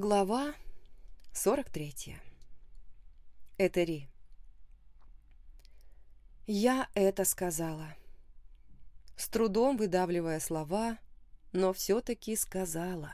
Глава 43. Этери. Я это сказала. С трудом выдавливая слова, но все-таки сказала.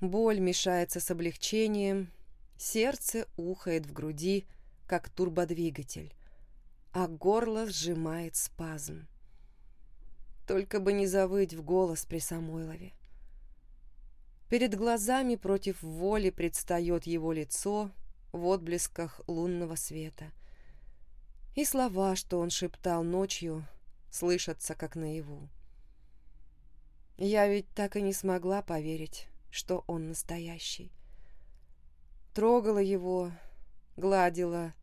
Боль мешается с облегчением, сердце ухает в груди, как турбодвигатель, а горло сжимает спазм. Только бы не завыть в голос при Самойлове. Перед глазами против воли предстает его лицо в отблесках лунного света. И слова, что он шептал ночью, слышатся как наяву. Я ведь так и не смогла поверить, что он настоящий. Трогала его, гладила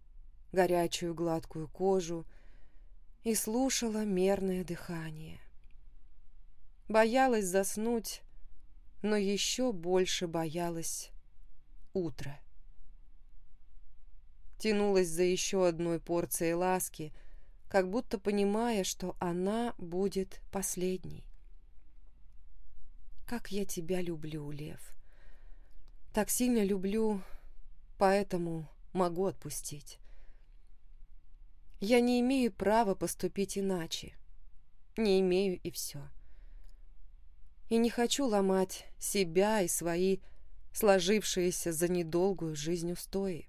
горячую гладкую кожу и слушала мерное дыхание. Боялась заснуть, но еще больше боялась утра. Тянулась за еще одной порцией ласки, как будто понимая, что она будет последней. «Как я тебя люблю, Лев! Так сильно люблю, поэтому могу отпустить. Я не имею права поступить иначе. Не имею и все и не хочу ломать себя и свои сложившиеся за недолгую жизнь устои.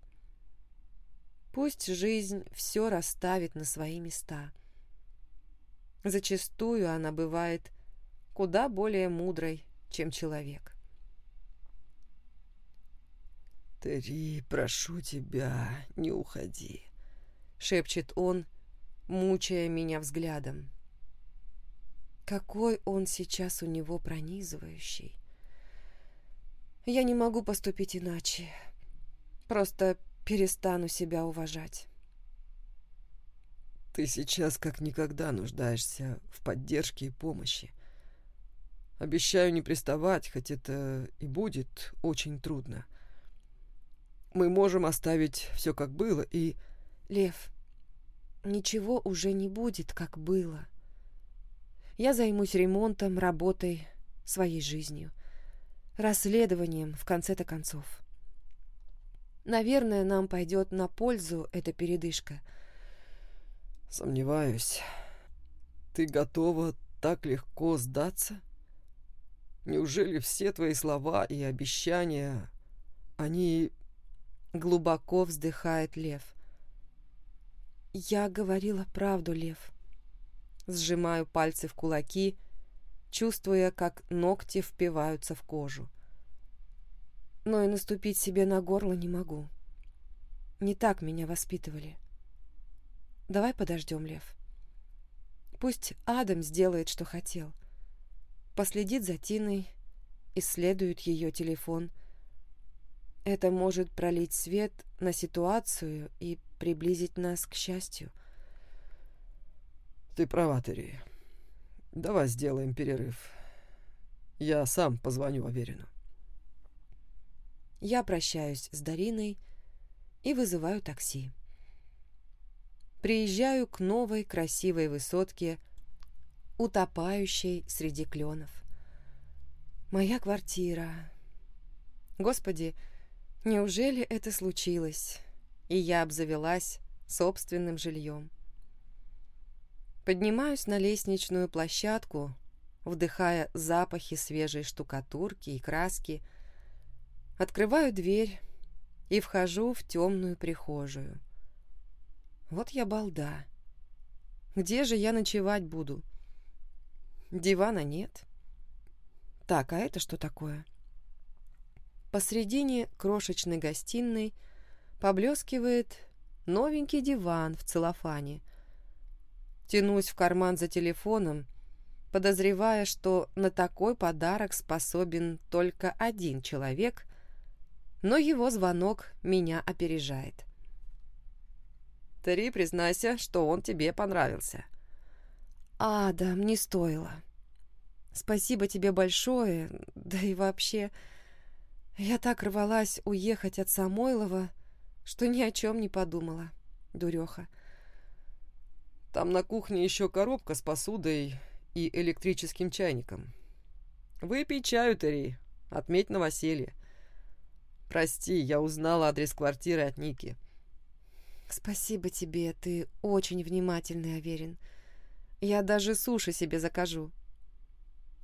Пусть жизнь все расставит на свои места. Зачастую она бывает куда более мудрой, чем человек. «Терри, прошу тебя, не уходи», — шепчет он, мучая меня взглядом. Какой он сейчас у него пронизывающий. Я не могу поступить иначе. Просто перестану себя уважать. Ты сейчас как никогда нуждаешься в поддержке и помощи. Обещаю не приставать, хоть это и будет очень трудно. Мы можем оставить все как было и... Лев, ничего уже не будет, как было. Я займусь ремонтом, работой, своей жизнью, расследованием в конце-то концов. Наверное, нам пойдет на пользу эта передышка. Сомневаюсь. Ты готова так легко сдаться? Неужели все твои слова и обещания, они... Глубоко вздыхает Лев. Я говорила правду, Лев сжимаю пальцы в кулаки, чувствуя, как ногти впиваются в кожу. Но и наступить себе на горло не могу. Не так меня воспитывали. Давай подождем, Лев. Пусть Адам сделает, что хотел. Последит за Тиной, исследует ее телефон. Это может пролить свет на ситуацию и приблизить нас к счастью. Ты права, Терри. Давай сделаем перерыв. Я сам позвоню Аверину. Я прощаюсь с Дариной и вызываю такси. Приезжаю к новой красивой высотке, утопающей среди кленов. Моя квартира. Господи, неужели это случилось, и я обзавелась собственным жильем? Поднимаюсь на лестничную площадку, вдыхая запахи свежей штукатурки и краски, открываю дверь и вхожу в темную прихожую. Вот я балда. Где же я ночевать буду? Дивана нет. Так, а это что такое? Посредине крошечной гостиной поблескивает новенький диван в целлофане, Тянусь в карман за телефоном, подозревая, что на такой подарок способен только один человек, но его звонок меня опережает. «Три, признайся, что он тебе понравился». «Адам, не стоило. Спасибо тебе большое, да и вообще...» Я так рвалась уехать от Самойлова, что ни о чем не подумала, дуреха. Там на кухне еще коробка с посудой и электрическим чайником. Выпей чаю, Терри, отметь новоселье. Прости, я узнала адрес квартиры от Ники. Спасибо тебе, ты очень внимательный, Аверин. Я даже суши себе закажу.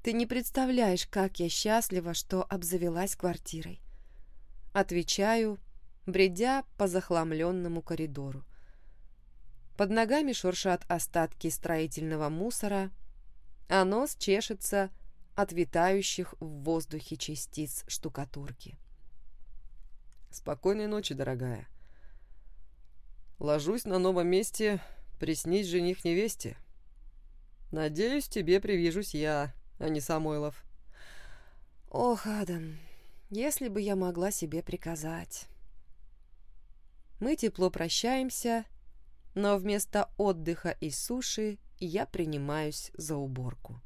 Ты не представляешь, как я счастлива, что обзавелась квартирой. Отвечаю, бредя по захламленному коридору. Под ногами шуршат остатки строительного мусора, а нос чешется от витающих в воздухе частиц штукатурки. Спокойной ночи, дорогая. Ложусь на новом месте, приснись жених невесте. Надеюсь, тебе привижусь я, а не Самойлов. Ох, Адам, если бы я могла себе приказать. Мы тепло прощаемся, но вместо отдыха и суши я принимаюсь за уборку.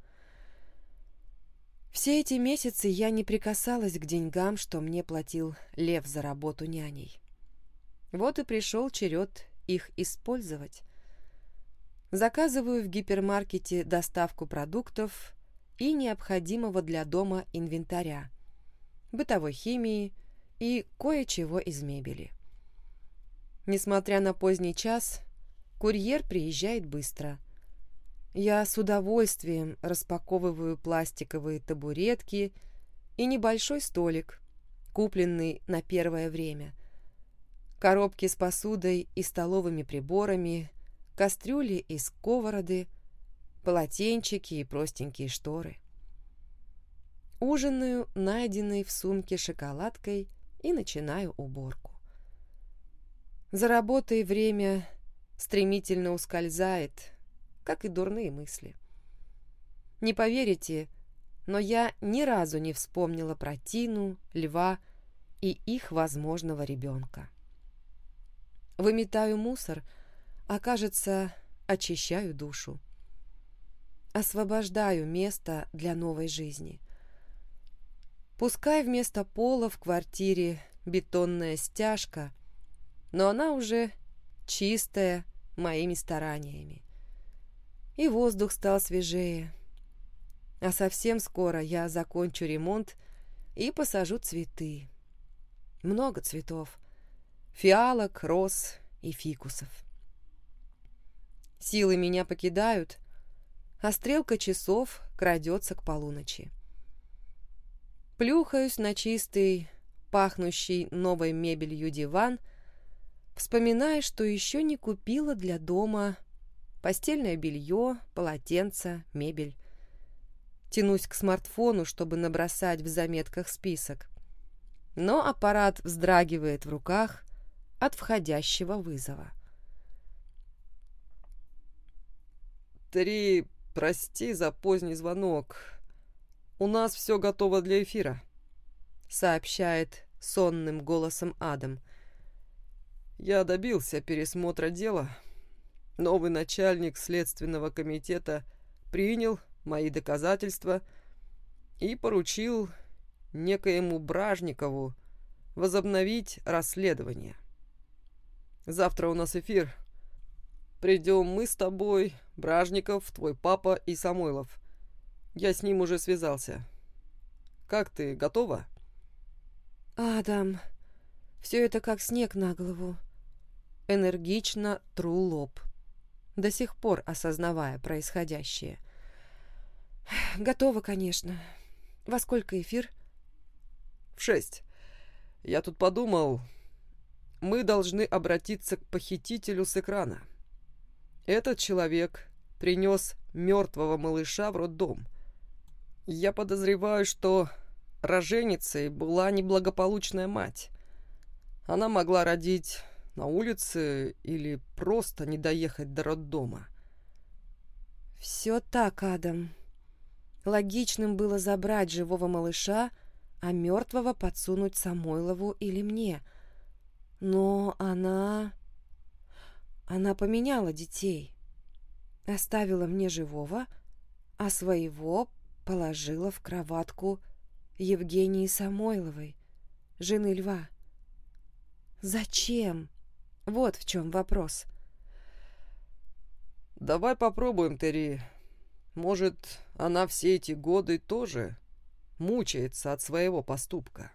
Все эти месяцы я не прикасалась к деньгам, что мне платил Лев за работу няней. Вот и пришел черед их использовать. Заказываю в гипермаркете доставку продуктов и необходимого для дома инвентаря, бытовой химии и кое-чего из мебели. Несмотря на поздний час, курьер приезжает быстро – я с удовольствием распаковываю пластиковые табуретки и небольшой столик, купленный на первое время. Коробки с посудой и столовыми приборами, кастрюли и сковороды, полотенчики и простенькие шторы. Ужинаю, найденной в сумке шоколадкой, и начинаю уборку. За работой время стремительно ускользает, как и дурные мысли. Не поверите, но я ни разу не вспомнила про Тину, Льва и их возможного ребенка. Выметаю мусор, а кажется, очищаю душу. Освобождаю место для новой жизни. Пускай вместо пола в квартире бетонная стяжка, но она уже чистая моими стараниями и воздух стал свежее. А совсем скоро я закончу ремонт и посажу цветы. Много цветов. Фиалок, роз и фикусов. Силы меня покидают, а стрелка часов крадется к полуночи. Плюхаюсь на чистый, пахнущий новой мебелью диван, вспоминая, что еще не купила для дома Постельное белье, полотенца, мебель. Тянусь к смартфону, чтобы набросать в заметках список. Но аппарат вздрагивает в руках от входящего вызова. «Три, прости за поздний звонок. У нас все готово для эфира», — сообщает сонным голосом Адам. «Я добился пересмотра дела». Новый начальник Следственного комитета принял мои доказательства и поручил некоему Бражникову возобновить расследование. Завтра у нас эфир. Придем мы с тобой, Бражников, твой папа и Самойлов. Я с ним уже связался. Как ты, готова? Адам, все это как снег на голову. Энергично тру лоб до сих пор осознавая происходящее. «Готово, конечно. Во сколько эфир?» «В шесть. Я тут подумал, мы должны обратиться к похитителю с экрана. Этот человек принес мертвого малыша в роддом. Я подозреваю, что роженицей была неблагополучная мать. Она могла родить на улице или просто не доехать до роддома. «Все так, Адам. Логичным было забрать живого малыша, а мертвого подсунуть Самойлову или мне. Но она... Она поменяла детей. Оставила мне живого, а своего положила в кроватку Евгении Самойловой, жены Льва. Зачем? Вот в чем вопрос. «Давай попробуем, Терри. Может, она все эти годы тоже мучается от своего поступка?»